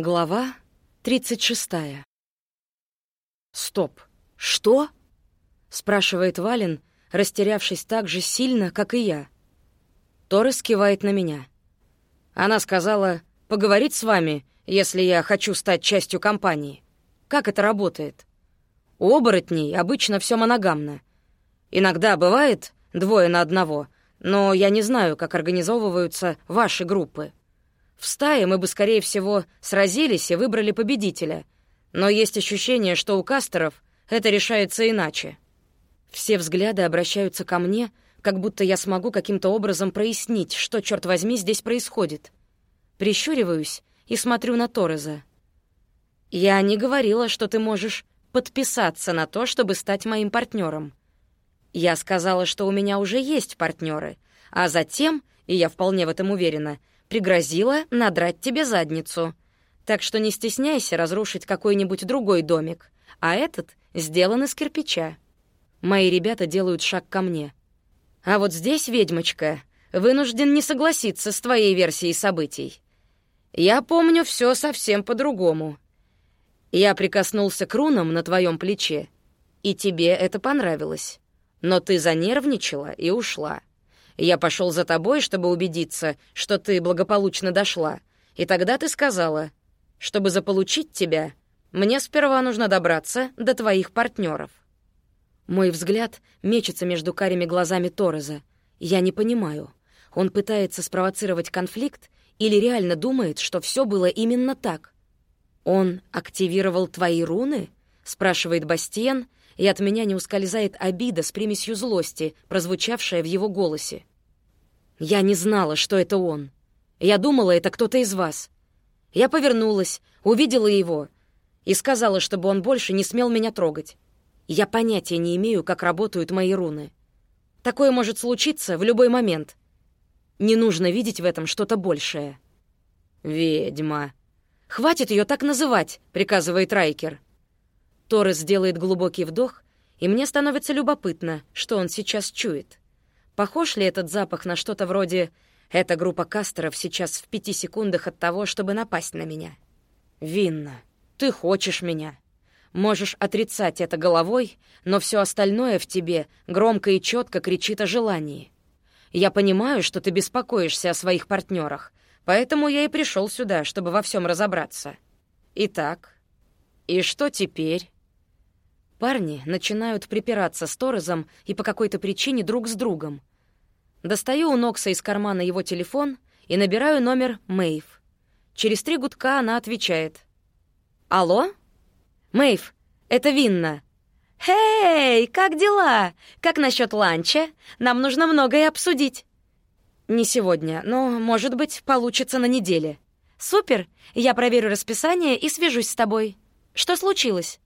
Глава 36. «Стоп! Что?» — спрашивает Вален, растерявшись так же сильно, как и я. Торрес кивает на меня. Она сказала, поговорить с вами, если я хочу стать частью компании. Как это работает? У оборотней обычно все моногамно. Иногда бывает двое на одного, но я не знаю, как организовываются ваши группы. В стае мы бы, скорее всего, сразились и выбрали победителя, но есть ощущение, что у кастеров это решается иначе. Все взгляды обращаются ко мне, как будто я смогу каким-то образом прояснить, что, черт возьми, здесь происходит. Прищуриваюсь и смотрю на Торреза. «Я не говорила, что ты можешь подписаться на то, чтобы стать моим партнером. Я сказала, что у меня уже есть партнеры, а затем, и я вполне в этом уверена, пригрозила надрать тебе задницу. Так что не стесняйся разрушить какой-нибудь другой домик, а этот сделан из кирпича. Мои ребята делают шаг ко мне. А вот здесь, ведьмочка, вынужден не согласиться с твоей версией событий. Я помню все совсем по-другому. Я прикоснулся к рунам на твоем плече, и тебе это понравилось. Но ты занервничала и ушла. Я пошел за тобой, чтобы убедиться, что ты благополучно дошла. И тогда ты сказала, чтобы заполучить тебя, мне сперва нужно добраться до твоих партнеров. Мой взгляд мечется между карими глазами Торреза. Я не понимаю, он пытается спровоцировать конфликт или реально думает, что все было именно так? «Он активировал твои руны?» — спрашивает Бастиен, и от меня не ускользает обида с примесью злости, прозвучавшая в его голосе. «Я не знала, что это он. Я думала, это кто-то из вас. Я повернулась, увидела его и сказала, чтобы он больше не смел меня трогать. Я понятия не имею, как работают мои руны. Такое может случиться в любой момент. Не нужно видеть в этом что-то большее. «Ведьма!» «Хватит ее так называть!» — приказывает Райкер. Торрес делает глубокий вдох, и мне становится любопытно, что он сейчас чует. Похож ли этот запах на что-то вроде «эта группа кастеров сейчас в пяти секундах от того, чтобы напасть на меня»? «Винна, ты хочешь меня!» Можешь отрицать это головой, но все остальное в тебе громко и четко кричит о желании. Я понимаю, что ты беспокоишься о своих партнерах, поэтому я и пришел сюда, чтобы во всем разобраться. Итак, и что теперь? Парни начинают припираться с Торрезом и по какой-то причине друг с другом. Достаю у Нокса из кармана его телефон и набираю номер Мэйв. Через три гудка она отвечает. «Алло? Мэйв, это Винна. «Эй, как дела? Как насчет ланча? Нам нужно многое обсудить». «Не сегодня, но, может быть, получится на неделе». «Супер! Я проверю расписание и свяжусь с тобой. Что случилось?»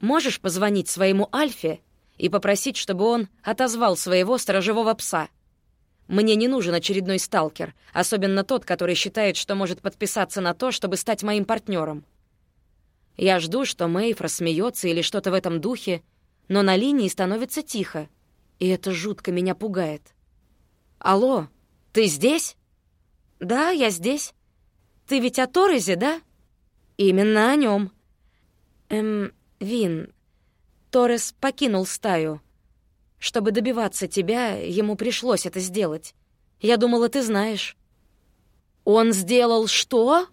«Можешь позвонить своему Альфе и попросить, чтобы он отозвал своего сторожевого пса?» Мне не нужен очередной сталкер, особенно тот, который считает, что может подписаться на то, чтобы стать моим партнером. Я жду, что Мэйв рассмеется или что-то в этом духе, но на линии становится тихо, и это жутко меня пугает. «Алло, ты здесь?» «Да, я здесь. Ты ведь о Торрезе, да?» «Именно о нем. «Эм, Вин, Торрес покинул стаю. Чтобы добиваться тебя, ему пришлось это сделать. Я думала, ты знаешь». «Он сделал что?»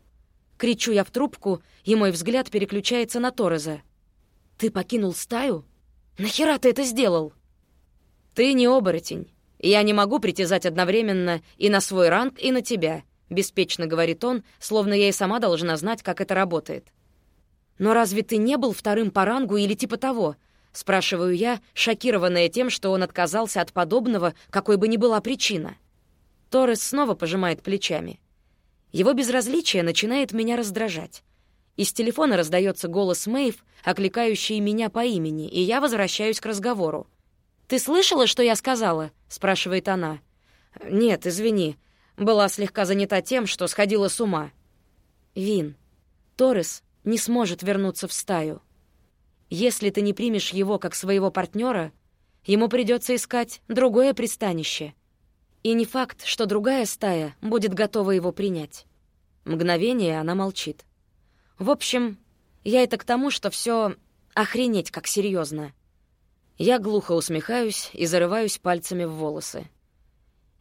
Кричу я в трубку, и мой взгляд переключается на Торреза. «Ты покинул стаю? Нахера ты это сделал?» «Ты не оборотень. Я не могу притязать одновременно и на свой ранг, и на тебя», — беспечно говорит он, словно я и сама должна знать, как это работает. «Но разве ты не был вторым по рангу или типа того?» — спрашиваю я, шокированная тем, что он отказался от подобного, какой бы ни была причина. Торрес снова пожимает плечами. Его безразличие начинает меня раздражать. Из телефона раздается голос Мэйв, окликающий меня по имени, и я возвращаюсь к разговору. «Ты слышала, что я сказала?» — спрашивает она. «Нет, извини. Была слегка занята тем, что сходила с ума». «Вин, Торрес не сможет вернуться в стаю. Если ты не примешь его как своего партнера, ему придется искать другое пристанище. И не факт, что другая стая будет готова его принять. Мгновение она молчит. В общем, я это к тому, что все охренеть как серьезно. Я глухо усмехаюсь и зарываюсь пальцами в волосы.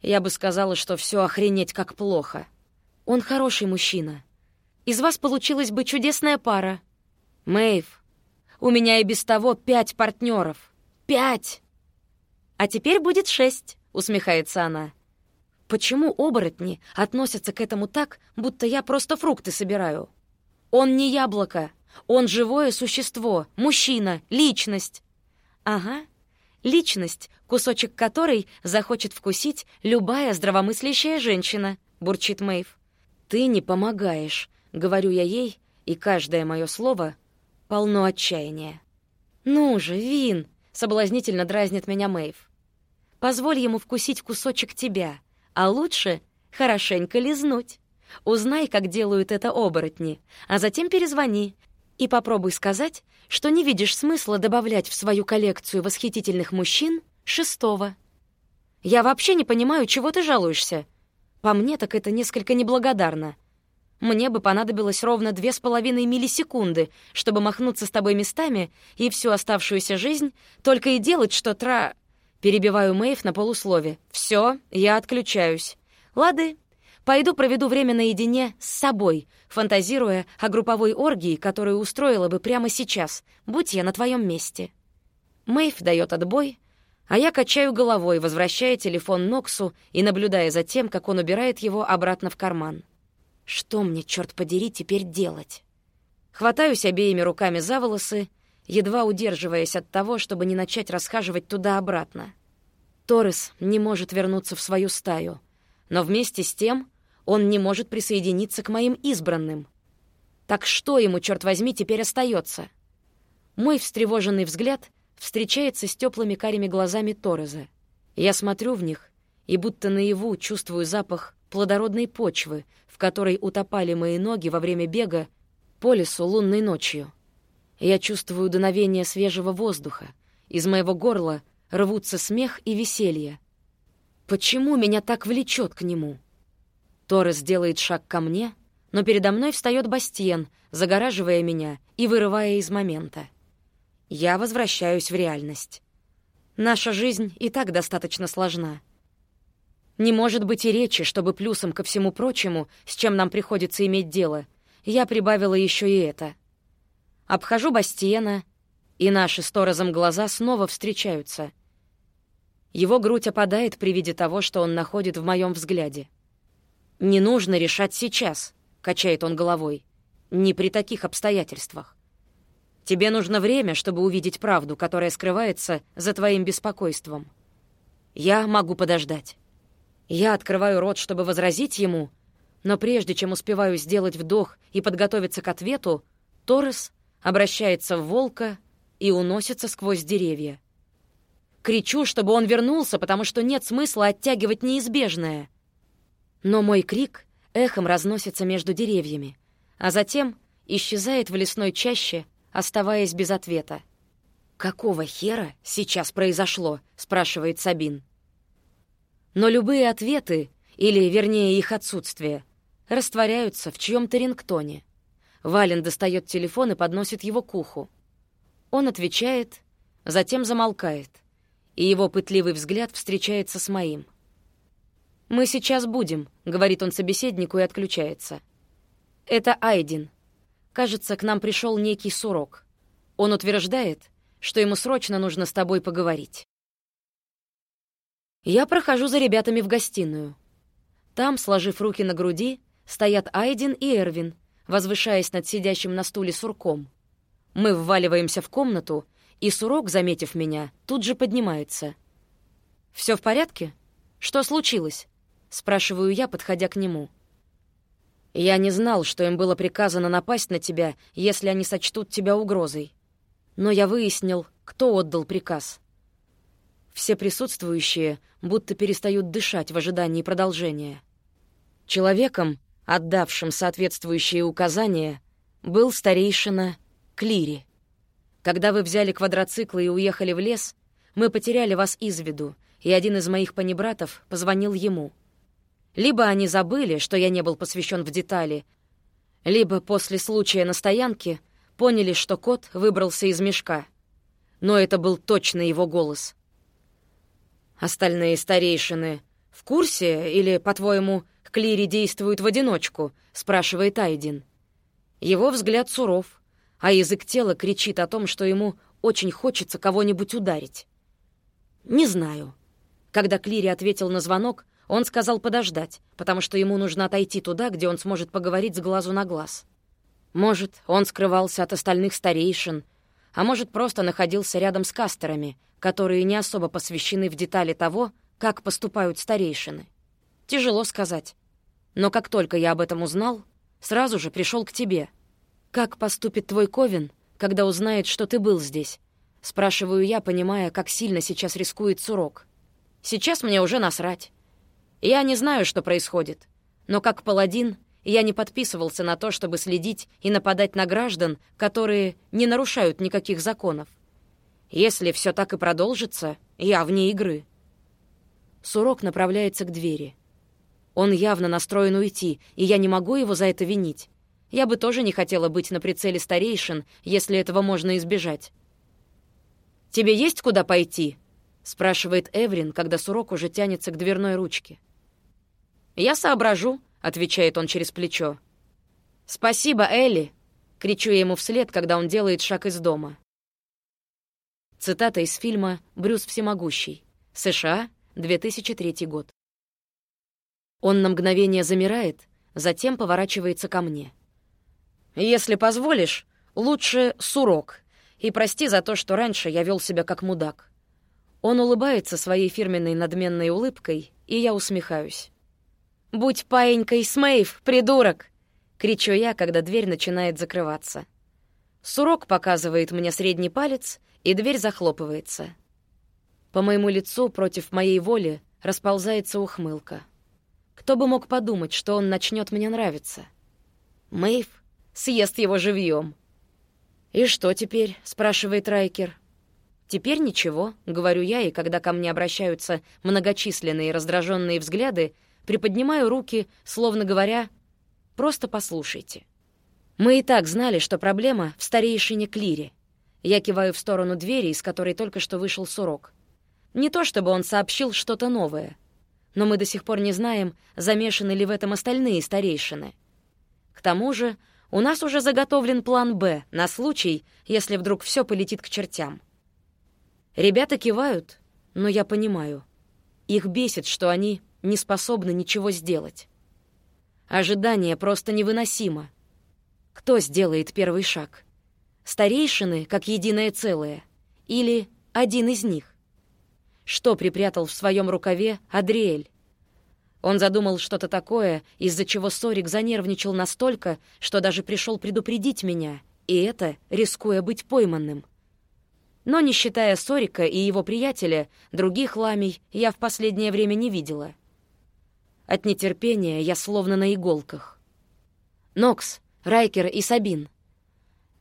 Я бы сказала, что все охренеть как плохо. Он хороший мужчина. Из вас получилась бы чудесная пара. Мэйв, у меня и без того пять партнеров. Пять! А теперь будет шесть, усмехается она. Почему оборотни относятся к этому так, будто я просто фрукты собираю? Он не яблоко, он живое существо, мужчина, личность. Ага, личность, кусочек которой захочет вкусить любая здравомыслящая женщина, бурчит Мэйв. Ты не помогаешь, говорю я ей, и каждое мое слово полно отчаяния. Ну же, Вин, соблазнительно дразнит меня Мэйв. Позволь ему вкусить кусочек тебя, а лучше хорошенько лизнуть. Узнай, как делают это оборотни, а затем перезвони и попробуй сказать, что не видишь смысла добавлять в свою коллекцию восхитительных мужчин шестого. Я вообще не понимаю, чего ты жалуешься. По мне так это несколько неблагодарно. Мне бы понадобилось ровно две с половиной миллисекунды, чтобы махнуться с тобой местами и всю оставшуюся жизнь только и делать, что тра... Перебиваю Мэйв на полуслове. Все, я отключаюсь. Лады, пойду проведу время наедине с собой, фантазируя о групповой оргии, которую устроила бы прямо сейчас, будь я на твоем месте. Мэйв дает отбой, а я качаю головой, возвращая телефон Ноксу и наблюдая за тем, как он убирает его обратно в карман. Что мне, черт подери, теперь делать? Хватаюсь обеими руками за волосы едва удерживаясь от того, чтобы не начать расхаживать туда-обратно. Торрес не может вернуться в свою стаю, но вместе с тем он не может присоединиться к моим избранным. Так что ему, черт возьми, теперь остается? Мой встревоженный взгляд встречается с теплыми карими глазами Торреза. Я смотрю в них и будто наяву чувствую запах плодородной почвы, которой утопали мои ноги во время бега по лесу лунной ночью. Я чувствую дуновение свежего воздуха. Из моего горла рвутся смех и веселье. Почему меня так влечет к нему? Торрес делает шаг ко мне, но передо мной встает Бастиен, загораживая меня и вырывая из момента. Я возвращаюсь в реальность. Наша жизнь и так достаточно сложна. Не может быть и речи, чтобы плюсом ко всему прочему, с чем нам приходится иметь дело, я прибавила еще и это. Обхожу Бастиена, и наши с Торозом глаза снова встречаются. Его грудь опадает при виде того, что он находит в моем взгляде. «Не нужно решать сейчас», — качает он головой. «Не при таких обстоятельствах. Тебе нужно время, чтобы увидеть правду, которая скрывается за твоим беспокойством. Я могу подождать». Я открываю рот, чтобы возразить ему, но прежде чем успеваю сделать вдох и подготовиться к ответу, Торрес обращается в волка и уносится сквозь деревья. Кричу, чтобы он вернулся, потому что нет смысла оттягивать неизбежное. Но мой крик эхом разносится между деревьями, а затем исчезает в лесной чаще, оставаясь без ответа. «Какого хера сейчас произошло?» — спрашивает Сабин. Но любые ответы, или, вернее, их отсутствие, растворяются в чьем-то рингтоне. Вален достает телефон и подносит его к уху. Он отвечает, затем замолкает, и его пытливый взгляд встречается с моим. «Мы сейчас будем», — говорит он собеседнику и отключается. «Это Айдин. Кажется, к нам пришел некий сурок. Он утверждает, что ему срочно нужно с тобой поговорить». Я прохожу за ребятами в гостиную. Там, сложив руки на груди, стоят Айдин и Эрвин — возвышаясь над сидящим на стуле сурком. Мы вваливаемся в комнату, и сурок, заметив меня, тут же поднимается. Все в порядке? Что случилось?» — спрашиваю я, подходя к нему. «Я не знал, что им было приказано напасть на тебя, если они сочтут тебя угрозой. Но я выяснил, кто отдал приказ». Все присутствующие будто перестают дышать в ожидании продолжения. Человеком, отдавшим соответствующие указания, был старейшина Клири. Когда вы взяли квадроциклы и уехали в лес, мы потеряли вас из виду, и один из моих панибратов позвонил ему. Либо они забыли, что я не был посвящен в детали, Либо после случая на стоянке поняли, что кот выбрался из мешка. Но это был точно его голос. «Остальные старейшины в курсе или, по-твоему, Клири действует в одиночку?» — спрашивает Айдин. Его взгляд суров, а язык тела кричит о том, что ему очень хочется кого-нибудь ударить. «Не знаю». Когда Клири ответил на звонок, он сказал подождать, потому что ему нужно отойти туда, где он сможет поговорить с глазу на глаз. Может, он скрывался от остальных старейшин, а может, просто находился рядом с кастерами, которые не особо посвящены в детали того, как поступают старейшины. Тяжело сказать. Но как только я об этом узнал, сразу же пришел к тебе. Как поступит твой Ковен, когда узнает, что ты был здесь? Спрашиваю я, понимая, как сильно сейчас рискует Сурок. Сейчас мне уже насрать. Я не знаю, что происходит, но как паладин я не подписывался на то, чтобы следить и нападать на граждан, которые не нарушают никаких законов. Если все так и продолжится, я вне игры. Сурок направляется к двери. Он явно настроен уйти, и я не могу его за это винить. Я бы тоже не хотела быть на прицеле старейшин, если этого можно избежать. «Тебе есть куда пойти?» — спрашивает Эврин, когда Сурок уже тянется к дверной ручке. «Я соображу», — отвечает он через плечо. «Спасибо, Элли!» — кричу я ему вслед, когда он делает шаг из дома. Цитата из фильма «Брюс всемогущий». США, 2003 год. Он на мгновение замирает, затем поворачивается ко мне. «Если позволишь, лучше сурок, и прости за то, что раньше я вел себя как мудак». Он улыбается своей фирменной надменной улыбкой, и я усмехаюсь. «Будь паенькой, Смейв, придурок!» — кричу я, когда дверь начинает закрываться. Сурок показывает мне средний палец, и дверь захлопывается. По моему лицу против моей воли расползается ухмылка. Кто бы мог подумать, что он начнет мне нравиться? Мэйв съест его живьем. «И что теперь?» — спрашивает Райкер. «Теперь ничего», — говорю я, и когда ко мне обращаются многочисленные раздраженные взгляды, приподнимаю руки, словно говоря, «Просто послушайте». Мы и так знали, что проблема в старейшине Клире. Я киваю в сторону двери, из которой только что вышел Сурок. Не то чтобы он сообщил что-то новое, но мы до сих пор не знаем, замешаны ли в этом остальные старейшины. К тому же у нас уже заготовлен план «Б» на случай, если вдруг все полетит к чертям. Ребята кивают, но я понимаю. Их бесит, что они не способны ничего сделать. Ожидание просто невыносимо. Кто сделает первый шаг? Старейшины, как единое целое? Или один из них? Что припрятал в своем рукаве Адриэль? Он задумал что-то такое, из-за чего Сорик занервничал настолько, что даже пришел предупредить меня, и это рискуя быть пойманным. Но, не считая Сорика и его приятеля, других ламий я в последнее время не видела. От нетерпения я словно на иголках. Нокс, Райкер и Сабин.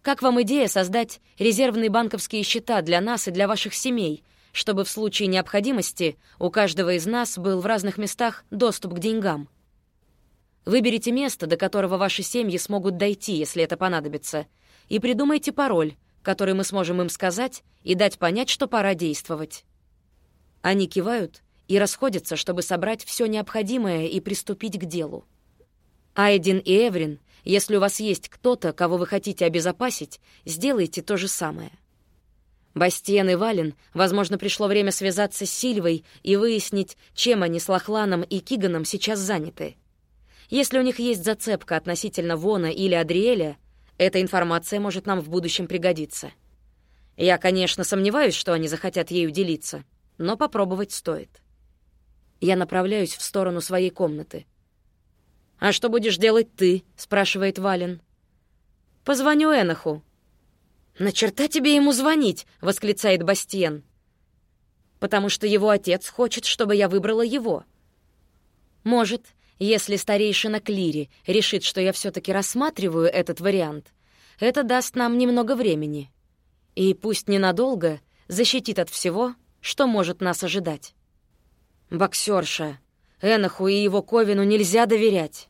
Как вам идея создать резервные банковские счета для нас и для ваших семей, чтобы в случае необходимости у каждого из нас был в разных местах доступ к деньгам? Выберите место, до которого ваши семьи смогут дойти, если это понадобится, и придумайте пароль, который мы сможем им сказать и дать понять, что пора действовать. Они кивают, и расходятся, чтобы собрать все необходимое и приступить к делу. Айдин и Эврин, если у вас есть кто-то, кого вы хотите обезопасить, сделайте то же самое. Бастиен и Вален, возможно, пришло время связаться с Сильвой и выяснить, чем они с Лохланом и Киганом сейчас заняты. Если у них есть зацепка относительно Вона или Адриэля, эта информация может нам в будущем пригодиться. Я, конечно, сомневаюсь, что они захотят ею делиться, но попробовать стоит. Я направляюсь в сторону своей комнаты. «А что будешь делать ты?» — спрашивает Вален. «Позвоню Эноху». «На черта тебе ему звонить?» — восклицает Бастиен. «Потому что его отец хочет, чтобы я выбрала его». «Может, если старейшина Клири решит, что я все таки рассматриваю этот вариант, это даст нам немного времени. И пусть ненадолго защитит от всего, что может нас ожидать». Боксерша. Эноху и его Ковину нельзя доверять.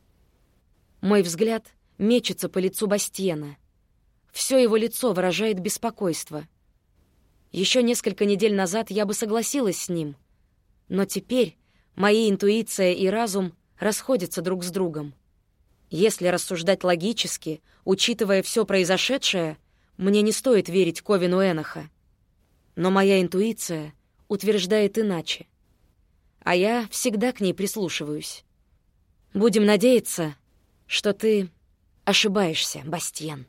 Мой взгляд мечется по лицу Бастиена. Все его лицо выражает беспокойство. Еще несколько недель назад я бы согласилась с ним, но теперь мои интуиция и разум расходятся друг с другом. Если рассуждать логически, учитывая все произошедшее, мне не стоит верить Ковину Эноха. Но моя интуиция утверждает иначе. А я всегда к ней прислушиваюсь. Будем надеяться, что ты ошибаешься, Бастиен.